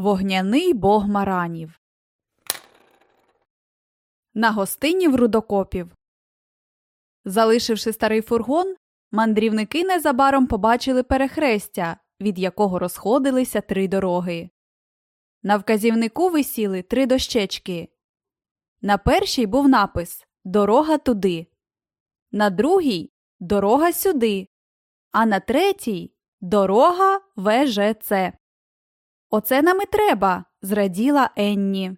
Вогняний бог маранів. На гостині в рудокопів. Залишивши старий фургон, мандрівники незабаром побачили перехрестя, від якого розходилися три дороги. На вказівнику висіли три дощечки. На першій був напис Дорога туди. На другій Дорога сюди. А на третій Дорога ВЖЦ. Оце нам і треба, зраділа Енні.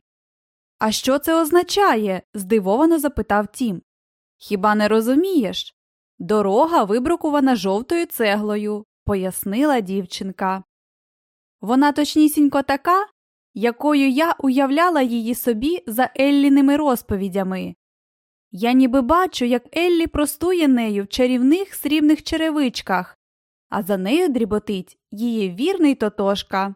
А що це означає? здивовано запитав Тім. Хіба не розумієш? Дорога вибрукувана жовтою цеглою, пояснила дівчинка. Вона точнісінько така, якою я уявляла її собі за Елліними розповідями. Я ніби бачу, як Еллі простує нею в чарівних срібних черевичках, а за нею дріботить її вірний тотошка.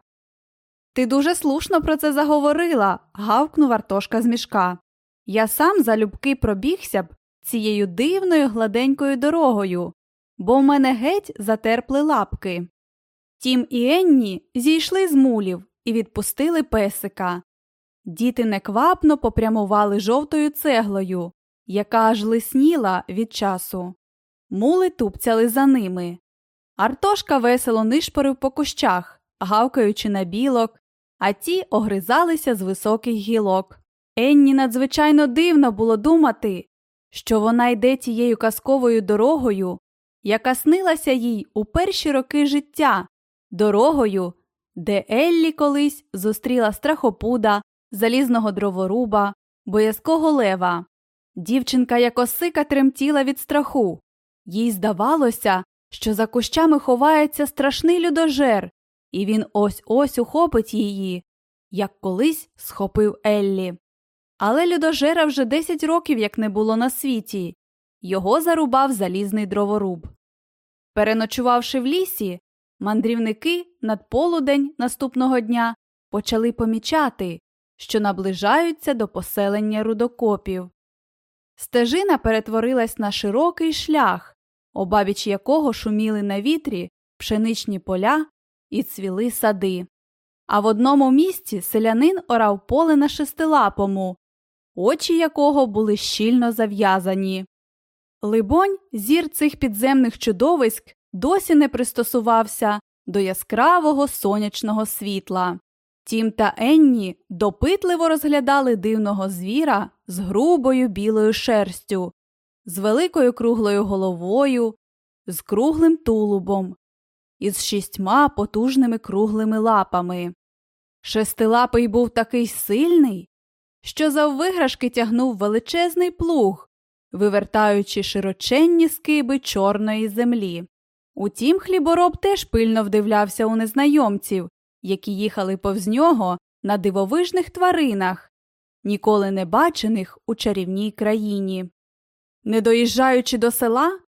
Ти дуже слушно про це заговорила, гавкнув Артошка з мішка. Я сам залюбки пробігся б цією дивною гладенькою дорогою, бо в мене геть затерпли лапки. Тім і Енні зійшли з мулів і відпустили песика. Діти неквапно попрямували жовтою цеглою, яка аж лисніла від часу. Мули тупцяли за ними. Артошка весело нишпорив по кущах, гавкаючи на білок, а ті огризалися з високих гілок. Енні надзвичайно дивно було думати, що вона йде тією казковою дорогою, яка снилася їй у перші роки життя, дорогою, де Еллі колись зустріла страхопуда, залізного дроворуба, боязкого лева. Дівчинка як осика тремтіла від страху. Їй здавалося, що за кущами ховається страшний людожер, і він ось ось ухопить її, як колись схопив Еллі. Але людожера вже десять років як не було на світі його зарубав залізний дроворуб. Переночувавши в лісі, мандрівники над полудень наступного дня почали помічати, що наближаються до поселення рудокопів. Стежина перетворилась на широкий шлях, обабіч якого шуміли на вітрі пшеничні поля і цвіли сади. А в одному місці селянин орав поле на шестилапому, очі якого були щільно зав'язані. Либонь, зір цих підземних чудовиськ досі не пристосувався до яскравого сонячного світла. Тім та Енні допитливо розглядали дивного звіра з грубою білою шерстю, з великою круглою головою, з круглим тулубом, із шістьма потужними круглими лапами. Шестилапий був такий сильний, що заввиграшки тягнув величезний плуг, вивертаючи широченні скиби чорної землі. Утім, хлібороб теж пильно вдивлявся у незнайомців, які їхали повз нього на дивовижних тваринах, ніколи не бачених у чарівній країні. Не доїжджаючи до села,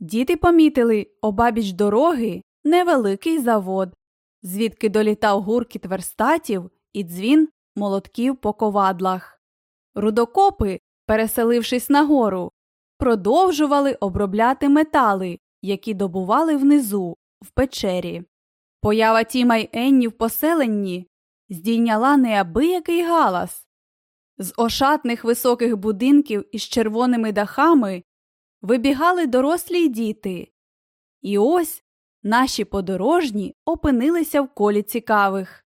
діти помітили обабіч дороги невеликий завод, звідки долітав гуркіт верстатів і дзвін молотків по ковадлах. Рудокопи, переселившись нагору, продовжували обробляти метали, які добували внизу, в печері. Поява Тіма й Енні в поселенні здійняла неабиякий галас. З ошатних високих будинків із червоними дахами вибігали дорослі й діти. І ось наші подорожні опинилися в колі цікавих.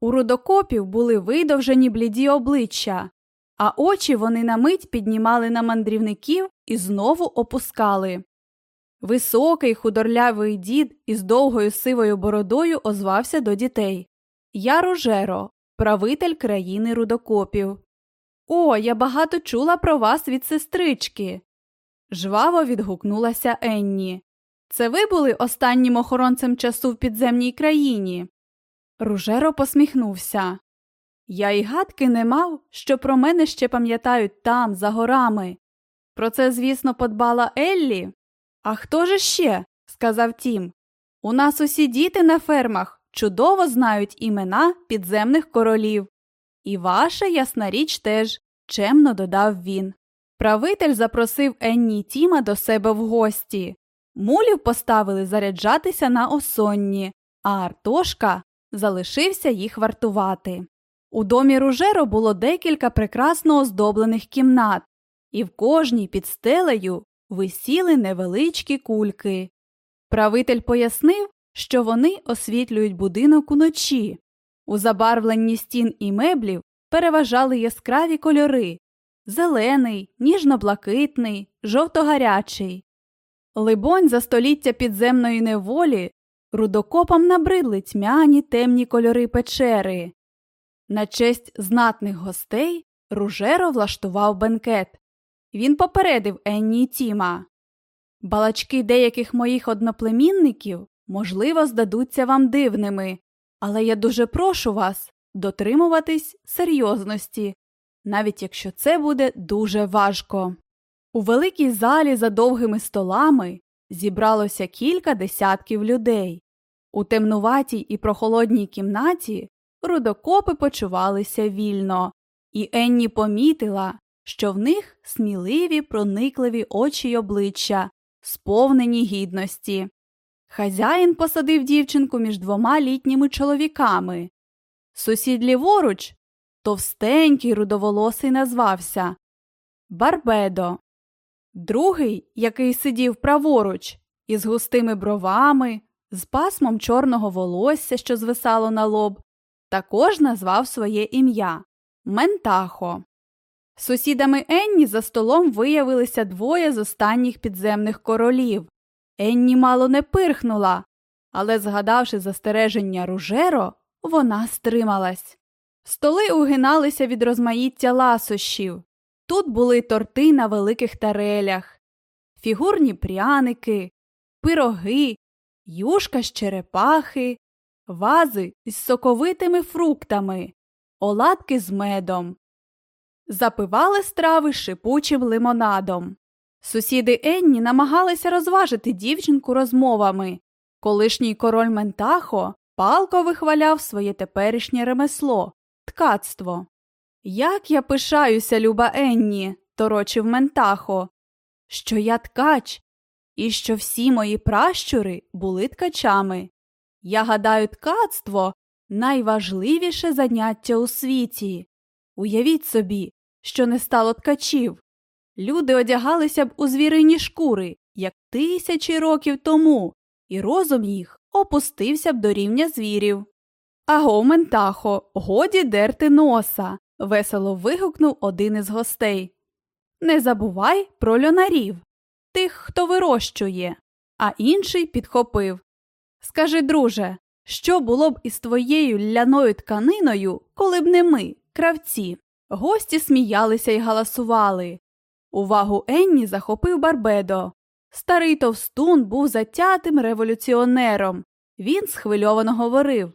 У рудокопів були видовжені бліді обличчя, а очі вони на мить піднімали на мандрівників і знову опускали. Високий худорлявий дід із довгою сивою бородою озвався до дітей. Я Рожеро, правитель країни рудокопів. О, я багато чула про вас від сестрички. Жваво відгукнулася Енні. Це ви були останнім охоронцем часу в підземній країні? Ружеро посміхнувся. Я й гадки не мав, що про мене ще пам'ятають там, за горами. Про це, звісно, подбала Еллі. А хто же ще? сказав Тім. У нас усі діти на фермах чудово знають імена підземних королів. І ваша ясна річ теж, чемно додав він. Правитель запросив Енні Тіма до себе в гості. Мулів поставили заряджатися на осонні, а Артошка залишився їх вартувати. У домі Ружеро було декілька прекрасно оздоблених кімнат, і в кожній під стелею висіли невеличкі кульки. Правитель пояснив, що вони освітлюють будинок уночі. У забарвленні стін і меблів переважали яскраві кольори зелений, ніжно-блакитний, жовто-гарячий. Либонь, за століття підземної неволі рудокопам набридли тьмяні темні кольори печери. На честь знатних гостей Ружеро влаштував бенкет. Він попередив Енні і Тіма. Балачки деяких моїх одноплемінників, можливо, здадуться вам дивними, але я дуже прошу вас дотримуватись серйозності, навіть якщо це буде дуже важко. У великій залі за довгими столами зібралося кілька десятків людей. У темнуватій і прохолодній кімнаті рудокопи почувалися вільно, і Енні помітила, що в них сміливі, проникливі очі й обличчя, сповнені гідності. Хазяїн посадив дівчинку між двома літніми чоловіками. Сусід ліворуч товстенький рудоволосий назвався Барбедо. Другий, який сидів праворуч, із густими бровами, з пасмом чорного волосся, що звисало на лоб, також назвав своє ім'я Ментахо. Сусідами Енні за столом виявилися двоє з останніх підземних королів. Енні мало не пирхнула, але, згадавши застереження ружеро, вона стрималась. Столи угиналися від розмаїття ласощів. Тут були торти на великих тарелях, фігурні пряники, пироги, юшка з черепахи, вази з соковитими фруктами, оладки з медом. Запивали страви шипучим лимонадом. Сусіди Енні намагалися розважити дівчинку розмовами. Колишній король Ментахо палко вихваляв своє теперішнє ремесло ткацтво. Як я пишаюся, люба Енні, торочив Ментахо, що я ткач, і що всі мої пращури були ткачами. Я гадаю, ткацтво найважливіше заняття у світі. Уявіть собі, що не стало ткачів. Люди одягалися б у звірині шкури, як тисячі років тому, і розум їх опустився б до рівня звірів. Аго, Ментахо, годі дерти носа. Весело вигукнув один із гостей. Не забувай про льонарів, тих, хто вирощує, а інший підхопив. Скажи, друже, що було б із твоєю ляною тканиною, коли б не ми, кравці? Гості сміялися й галасували. Увагу Енні захопив Барбедо. Старий товстун був затятим революціонером. Він схвильовано говорив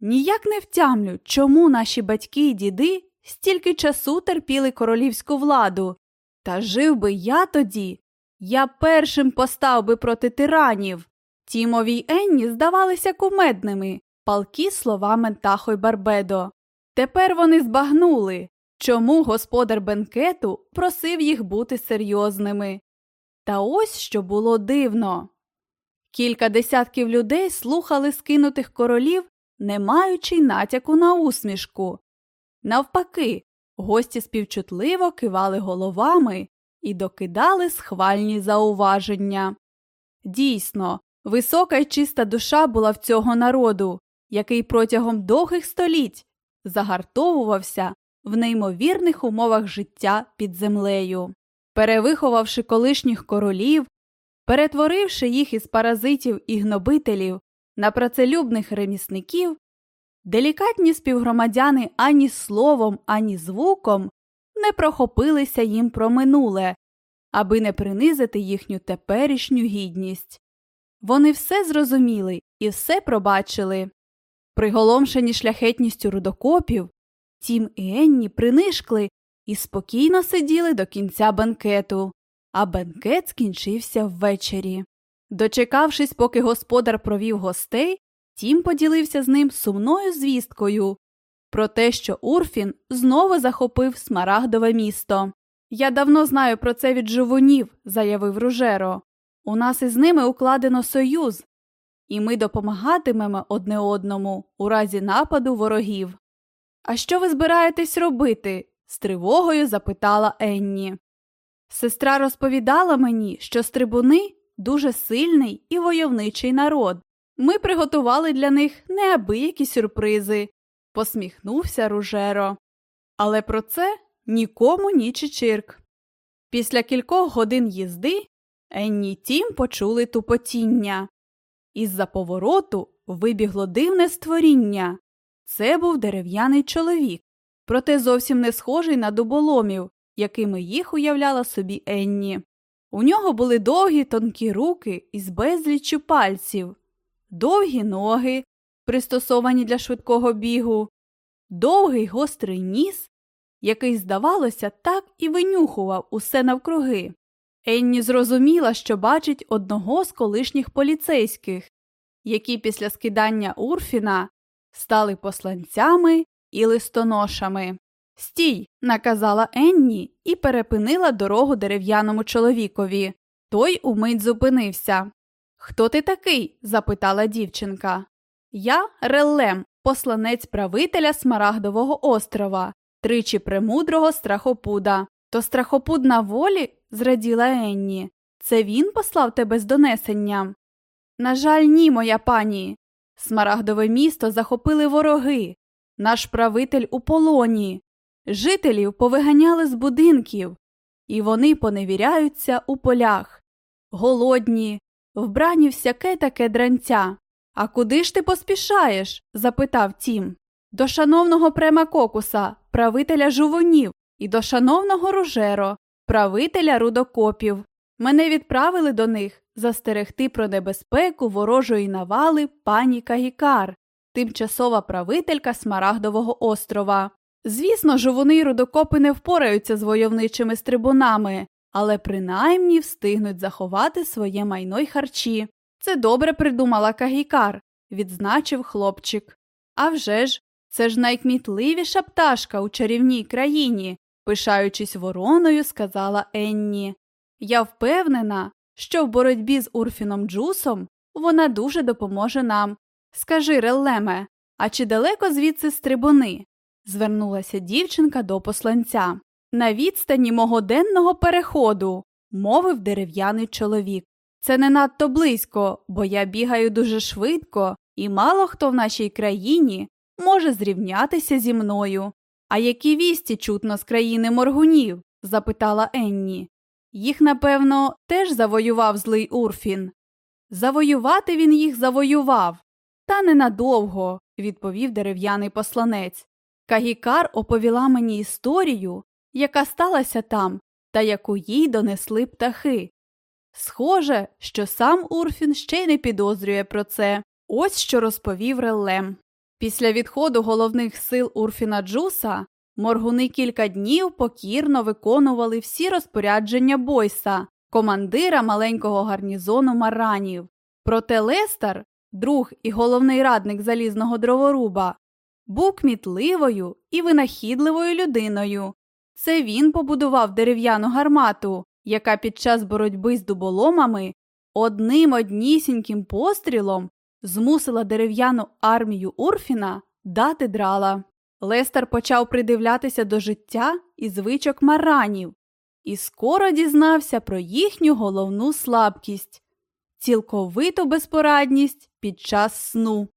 Ніяк не втямлю, чому наші батьки й діди стільки часу терпіли королівську владу. Та жив би я тоді. Я першим постав би проти тиранів. Тімові й Енні здавалися кумедними, палкі слова Ментахо й Барбедо. Тепер вони збагнули, чому господар бенкету просив їх бути серйозними. Та ось що було дивно. Кілька десятків людей слухали скинутих королів, не маючи натяку на усмішку. Навпаки, гості співчутливо кивали головами і докидали схвальні зауваження. Дійсно, висока й чиста душа була в цього народу, який протягом довгих століть загартовувався в неймовірних умовах життя під землею, перевиховавши колишніх королів, перетворивши їх із паразитів і гнобителів на працелюбних ремісників, делікатні співгромадяни ані словом, ані звуком не прохопилися їм про минуле, аби не принизити їхню теперішню гідність. Вони все зрозуміли і все пробачили. Приголомшені шляхетністю рудокопів, Тім і Енні принишкли і спокійно сиділи до кінця бенкету, а бенкет скінчився ввечері. Дочекавшись, поки господар провів гостей, Тім поділився з ним сумною звісткою про те, що Урфін знову захопив смарагдове місто. Я давно знаю про це від живунів, заявив Ружеро. У нас із ними укладено союз. і ми допомагатимемо одне одному у разі нападу ворогів. А що ви збираєтесь робити? з тривогою запитала Енні. Сестра розповідала мені, що стрибуни дуже сильний і войовничий народ. Ми приготували для них неабиякі сюрпризи, посміхнувся Ружеро. Але про це нікому ні чичирк. Після кількох годин їзди Енні Тім почули тупотіння. Із за повороту вибігло дивне створіння. Це був дерев'яний чоловік, проте зовсім не схожий на дуболомів, якими їх уявляла собі Енні. У нього були довгі тонкі руки із безліччю пальців, довгі ноги, пристосовані для швидкого бігу, довгий гострий ніс, який, здавалося, так і винюхував усе навкруги. Енні зрозуміла, що бачить одного з колишніх поліцейських, які після скидання Урфіна стали посланцями і листоношами. Стій, наказала Енні і перепинила дорогу дерев'яному чоловікові. Той умить зупинився. Хто ти такий? запитала дівчинка. Я Реллем, посланець правителя Смарагдового острова, тричі премудрого страхопуда. То страхопуд на волі? зраділа Енні. Це він послав тебе з донесенням? На жаль, ні, моя пані. Смарагдове місто захопили вороги. Наш правитель у полоні. Жителів повиганяли з будинків, і вони поневіряються у полях. Голодні, вбрані всяке таке дранця. А куди ж ти поспішаєш? запитав тім. До шановного према кокуса, правителя жувунів, і до шановного ружеро, правителя рудокопів. Мене відправили до них застерегти про небезпеку ворожої навали пані Кагікар, тимчасова правителька Смарагдового острова. Звісно ж, вони й рудокопи не впораються з войовничими стрибунами, але принаймні встигнуть заховати своє майно й харчі. Це добре придумала Кагікар, відзначив хлопчик. А вже ж, це ж найкмітливіша пташка у чарівній країні, пишаючись вороною, сказала Енні. Я впевнена, що в боротьбі з Урфіном Джусом вона дуже допоможе нам. Скажи, Реллеме, а чи далеко звідси стрибуни? звернулася дівчинка до посланця. На відстані мого денного переходу, мовив дерев'яний чоловік. Це не надто близько, бо я бігаю дуже швидко, і мало хто в нашій країні може зрівнятися зі мною. А які вісті чутно з країни моргунів? запитала Енні. Їх, напевно, теж завоював злий Урфін. Завоювати він їх завоював. Та ненадовго, відповів дерев'яний посланець. Кагікар оповіла мені історію, яка сталася там, та яку їй донесли птахи. Схоже, що сам Урфін ще й не підозрює про це. Ось що розповів Реллем. Після відходу головних сил Урфіна Джуса моргуни кілька днів покірно виконували всі розпорядження Бойса, командира маленького гарнізону маранів. Проте Лестер, друг і головний радник залізного дроворуба, був кмітливою і винахідливою людиною. Це він побудував дерев'яну гармату, яка під час боротьби з дуболомами одним однісіньким пострілом змусила дерев'яну армію Урфіна дати драла. Лестер почав придивлятися до життя і звичок маранів і скоро дізнався про їхню головну слабкість цілковиту безпорадність під час сну.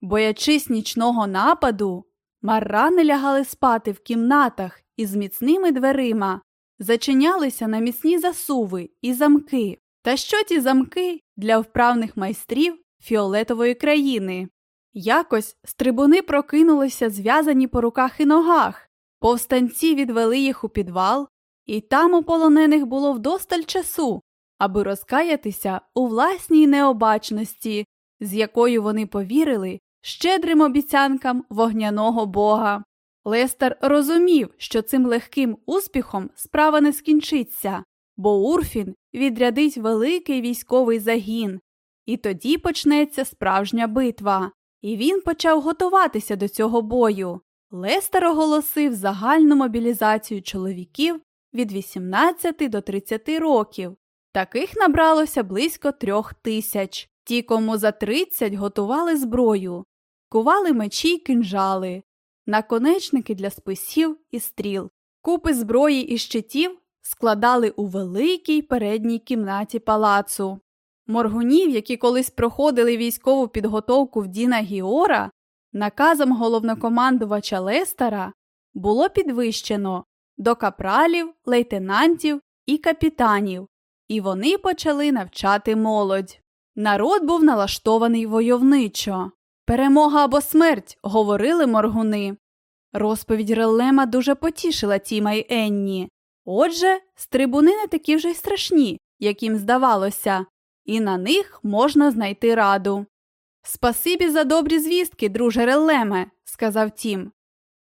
Боячись нічного нападу, марани лягали спати в кімнатах із міцними дверима, зачинялися на міцні засуви і замки. Та що ті замки для вправних майстрів фіолетової країни? Якось стрибуни прокинулися зв'язані по руках і ногах, повстанці відвели їх у підвал, і там у полонених було вдосталь часу, аби розкаятися у власній необачності, з якою вони повірили щедрим обіцянкам вогняного бога. Лестер розумів, що цим легким успіхом справа не скінчиться, бо Урфін відрядить великий військовий загін, і тоді почнеться справжня битва. І він почав готуватися до цього бою. Лестер оголосив загальну мобілізацію чоловіків від 18 до 30 років. Таких набралося близько трьох тисяч. Ті, кому за тридцять готували зброю, кували мечі й кинжали, наконечники для списів і стріл, купи зброї і щитів складали у великій передній кімнаті палацу. Моргунів, які колись проходили військову підготовку в Діна Гіора, наказом головнокомандувача Лестера було підвищено до капралів, лейтенантів і капітанів, і вони почали навчати молодь. Народ був налаштований войовничо. Перемога або смерть, говорили моргуни. Розповідь Реллема дуже потішила Тіма й Енні. Отже, стрибуни не такі вже й страшні, як їм здавалося, і на них можна знайти раду. Спасибі за добрі звістки, друже Реллеме, сказав Тім.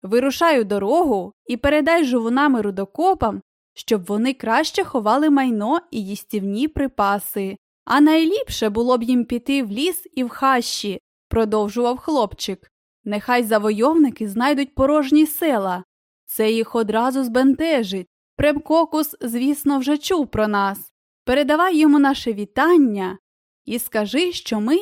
Вирушаю дорогу і передай жувунам і рудокопам, щоб вони краще ховали майно і їстівні припаси. А найліпше було б їм піти в ліс і в хащі, продовжував хлопчик. Нехай завойовники знайдуть порожні села. Це їх одразу збентежить. Премкокус, звісно, вже чув про нас. Передавай йому наше вітання і скажи, що ми,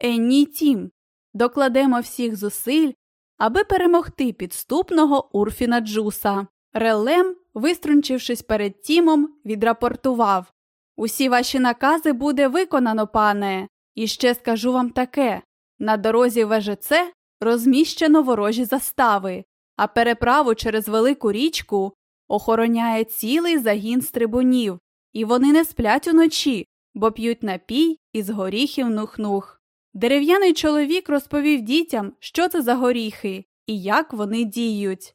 Енні Тім, докладемо всіх зусиль, аби перемогти підступного Урфіна Джуса. Релем, виструнчившись перед Тімом, відрапортував Усі ваші накази буде виконано, пане. І ще скажу вам таке на дорозі ВЖЦ розміщено ворожі застави, а переправу через велику річку охороняє цілий загін стрибунів, і вони не сплять уночі, бо п'ють напій із горіхів нух-нух. Дерев'яний чоловік розповів дітям, що це за горіхи і як вони діють.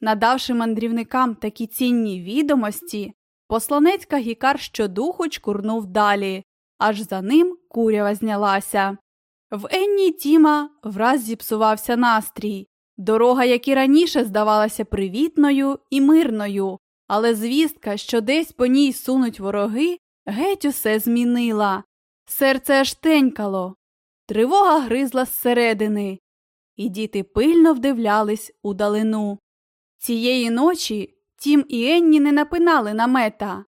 Надавши мандрівникам такі цінні відомості, посланець Кагікар щодуху чкурнув далі, аж за ним курява знялася. В Енні Тіма враз зіпсувався настрій. Дорога, як і раніше, здавалася привітною і мирною, але звістка, що десь по ній сунуть вороги, геть усе змінила. Серце аж тенькало. Тривога гризла зсередини, і діти пильно вдивлялись у далину. Цієї ночі Тім і Енні не напинали намета.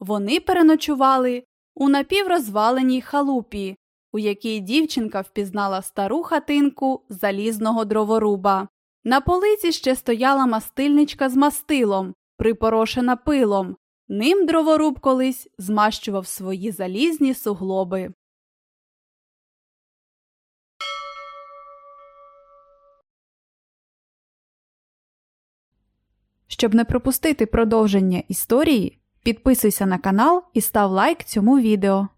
Вони переночували у напіврозваленій халупі, у якій дівчинка впізнала стару хатинку залізного дроворуба. На полиці ще стояла мастильничка з мастилом, припорошена пилом. Ним дроворуб колись змащував свої залізні суглоби. Щоб не пропустити продовження історії, підписуйся на канал і став лайк цьому відео.